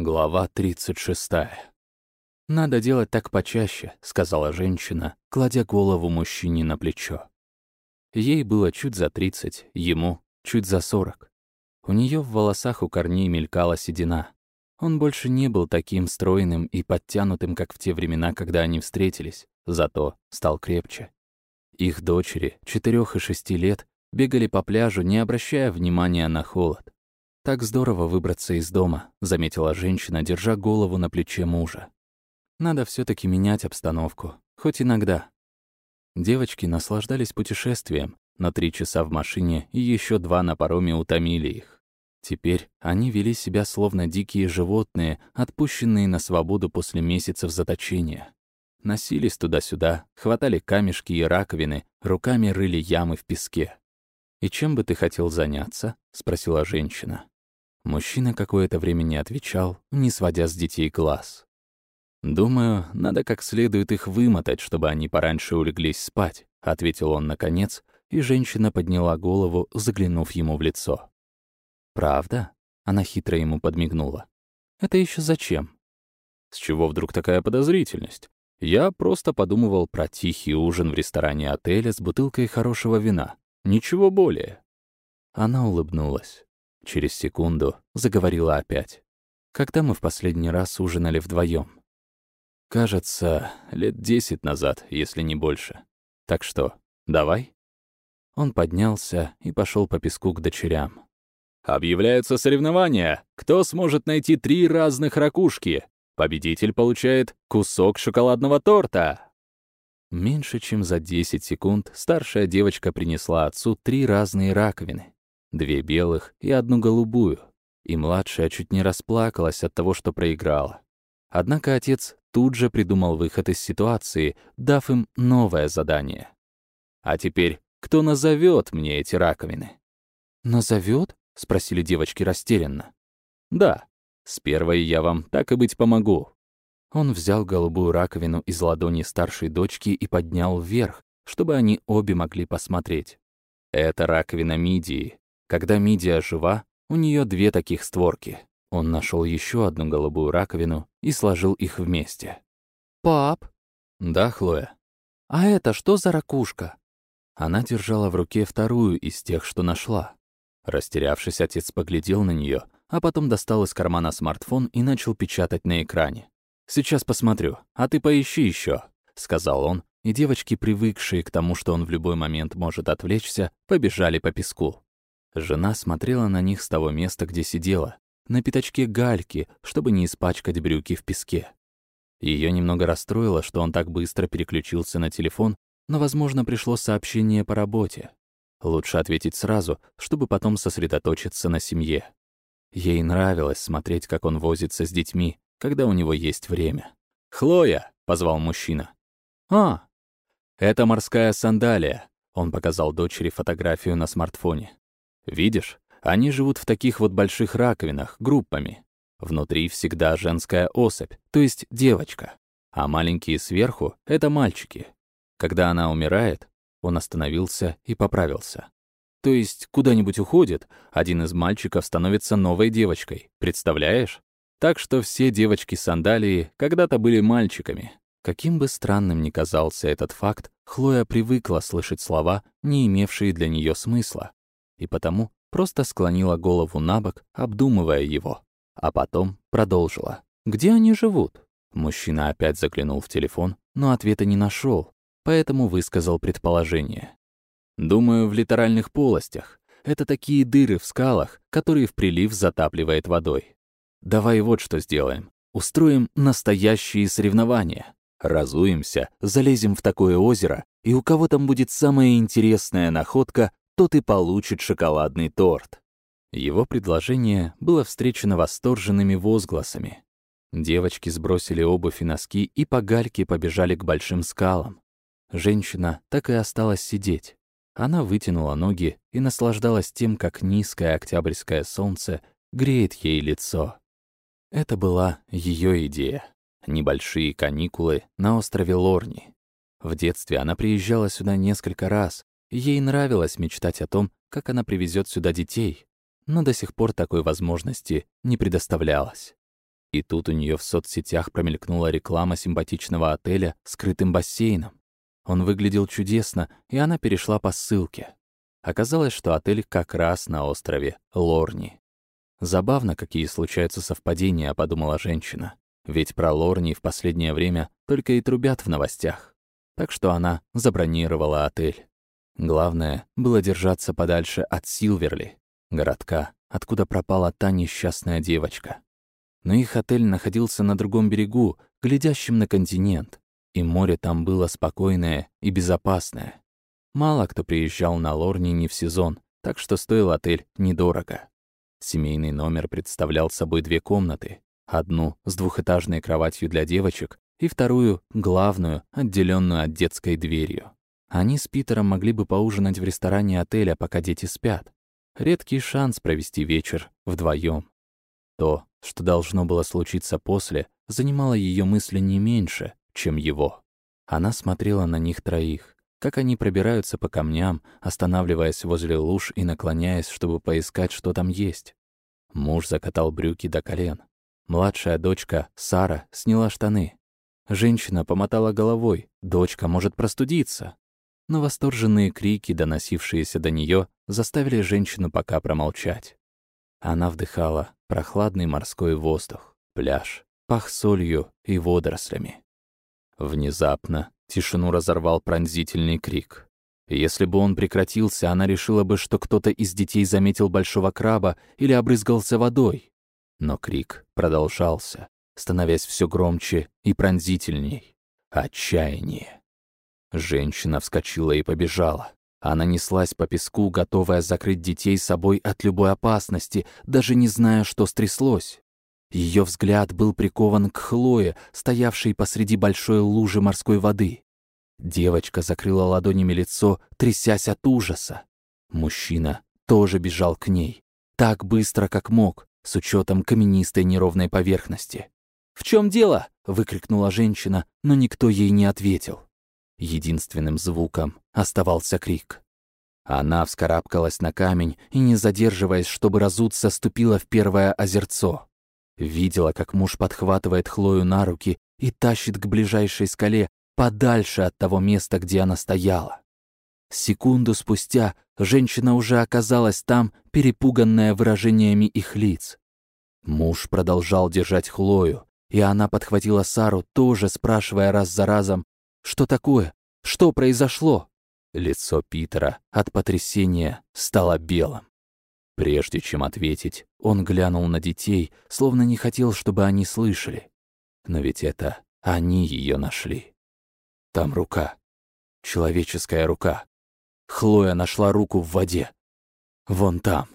Глава 36. «Надо делать так почаще», — сказала женщина, кладя голову мужчине на плечо. Ей было чуть за 30, ему чуть за 40. У нее в волосах у корней мелькала седина. Он больше не был таким стройным и подтянутым, как в те времена, когда они встретились, зато стал крепче. Их дочери, четырех и шести лет, бегали по пляжу, не обращая внимания на холод. «Так здорово выбраться из дома», — заметила женщина, держа голову на плече мужа. «Надо все таки менять обстановку, хоть иногда». Девочки наслаждались путешествием, но три часа в машине и еще два на пароме утомили их. Теперь они вели себя словно дикие животные, отпущенные на свободу после месяцев заточения. Носились туда-сюда, хватали камешки и раковины, руками рыли ямы в песке. «И чем бы ты хотел заняться?» — спросила женщина. Мужчина какое-то время не отвечал, не сводя с детей глаз. «Думаю, надо как следует их вымотать, чтобы они пораньше улеглись спать», — ответил он наконец, и женщина подняла голову, заглянув ему в лицо. «Правда?» — она хитро ему подмигнула. «Это еще зачем?» «С чего вдруг такая подозрительность? Я просто подумывал про тихий ужин в ресторане отеля с бутылкой хорошего вина. Ничего более». Она улыбнулась. Через секунду заговорила опять. Когда мы в последний раз ужинали вдвоем? Кажется, лет десять назад, если не больше. Так что, давай? Он поднялся и пошел по песку к дочерям. Объявляются соревнования. Кто сможет найти три разных ракушки? Победитель получает кусок шоколадного торта. Меньше чем за 10 секунд старшая девочка принесла отцу три разные раковины две белых и одну голубую, и младшая чуть не расплакалась от того, что проиграла. Однако отец тут же придумал выход из ситуации, дав им новое задание. «А теперь кто назовет мне эти раковины?» «Назовет?» — спросили девочки растерянно. «Да, с первой я вам так и быть помогу». Он взял голубую раковину из ладони старшей дочки и поднял вверх, чтобы они обе могли посмотреть. Это раковина мидии, когда Мидия жива, у нее две таких створки. Он нашел еще одну голубую раковину и сложил их вместе. «Пап?» «Да, Хлоя?» «А это что за ракушка?» Она держала в руке вторую из тех, что нашла. Растерявшись, отец поглядел на нее, а потом достал из кармана смартфон и начал печатать на экране. «Сейчас посмотрю, а ты поищи еще, сказал он, и девочки, привыкшие к тому, что он в любой момент может отвлечься, побежали по песку. Жена смотрела на них с того места, где сидела, на пятачке гальки, чтобы не испачкать брюки в песке. Ее немного расстроило, что он так быстро переключился на телефон, но, возможно, пришло сообщение по работе. Лучше ответить сразу, чтобы потом сосредоточиться на семье. Ей нравилось смотреть, как он возится с детьми, когда у него есть время. «Хлоя!» — позвал мужчина. «А, это морская сандалия», — он показал дочери фотографию на смартфоне. Видишь, они живут в таких вот больших раковинах, группами. Внутри всегда женская особь, то есть девочка. А маленькие сверху — это мальчики. Когда она умирает, он остановился и поправился. То есть куда-нибудь уходит, один из мальчиков становится новой девочкой, представляешь? Так что все девочки сандалии когда-то были мальчиками. Каким бы странным ни казался этот факт, Хлоя привыкла слышать слова, не имевшие для нее смысла и потому просто склонила голову на бок, обдумывая его, а потом продолжила. «Где они живут?» Мужчина опять заглянул в телефон, но ответа не нашел, поэтому высказал предположение. «Думаю, в литеральных полостях. Это такие дыры в скалах, которые в прилив затапливает водой. Давай вот что сделаем. Устроим настоящие соревнования. Разуемся, залезем в такое озеро, и у кого там будет самая интересная находка, тот и получит шоколадный торт. Его предложение было встречено восторженными возгласами. Девочки сбросили обувь и носки и по гальке побежали к большим скалам. Женщина так и осталась сидеть. Она вытянула ноги и наслаждалась тем, как низкое октябрьское солнце греет ей лицо. Это была ее идея. Небольшие каникулы на острове Лорни. В детстве она приезжала сюда несколько раз, Ей нравилось мечтать о том, как она привезет сюда детей, но до сих пор такой возможности не предоставлялось. И тут у нее в соцсетях промелькнула реклама симпатичного отеля с крытым бассейном. Он выглядел чудесно, и она перешла по ссылке. Оказалось, что отель как раз на острове Лорни. Забавно, какие случаются совпадения, подумала женщина. Ведь про Лорни в последнее время только и трубят в новостях. Так что она забронировала отель. Главное было держаться подальше от Силверли, городка, откуда пропала та несчастная девочка. Но их отель находился на другом берегу, глядящем на континент, и море там было спокойное и безопасное. Мало кто приезжал на Лорни не в сезон, так что стоил отель недорого. Семейный номер представлял собой две комнаты. Одну с двухэтажной кроватью для девочек и вторую, главную, отделенную от детской дверью. Они с Питером могли бы поужинать в ресторане отеля, пока дети спят. Редкий шанс провести вечер вдвоем. То, что должно было случиться после, занимало ее мысли не меньше, чем его. Она смотрела на них троих, как они пробираются по камням, останавливаясь возле луж и наклоняясь, чтобы поискать, что там есть. Муж закатал брюки до колен. Младшая дочка, Сара, сняла штаны. Женщина помотала головой, дочка может простудиться. Но восторженные крики, доносившиеся до нее, заставили женщину пока промолчать. Она вдыхала прохладный морской воздух, пляж, пах солью и водорослями. Внезапно тишину разорвал пронзительный крик. Если бы он прекратился, она решила бы, что кто-то из детей заметил большого краба или обрызгался водой. Но крик продолжался, становясь все громче и пронзительней. Отчаяние. Женщина вскочила и побежала. Она неслась по песку, готовая закрыть детей собой от любой опасности, даже не зная, что стряслось. Ее взгляд был прикован к Хлое, стоявшей посреди большой лужи морской воды. Девочка закрыла ладонями лицо, трясясь от ужаса. Мужчина тоже бежал к ней, так быстро, как мог, с учетом каменистой неровной поверхности. «В чем дело?» — выкрикнула женщина, но никто ей не ответил. Единственным звуком оставался крик. Она вскарабкалась на камень и, не задерживаясь, чтобы разуться, ступила в первое озерцо. Видела, как муж подхватывает Хлою на руки и тащит к ближайшей скале, подальше от того места, где она стояла. Секунду спустя женщина уже оказалась там, перепуганная выражениями их лиц. Муж продолжал держать Хлою, и она подхватила Сару, тоже спрашивая раз за разом, что такое? Что произошло? Лицо Питера от потрясения стало белым. Прежде чем ответить, он глянул на детей, словно не хотел, чтобы они слышали. Но ведь это они ее нашли. Там рука. Человеческая рука. Хлоя нашла руку в воде. Вон там.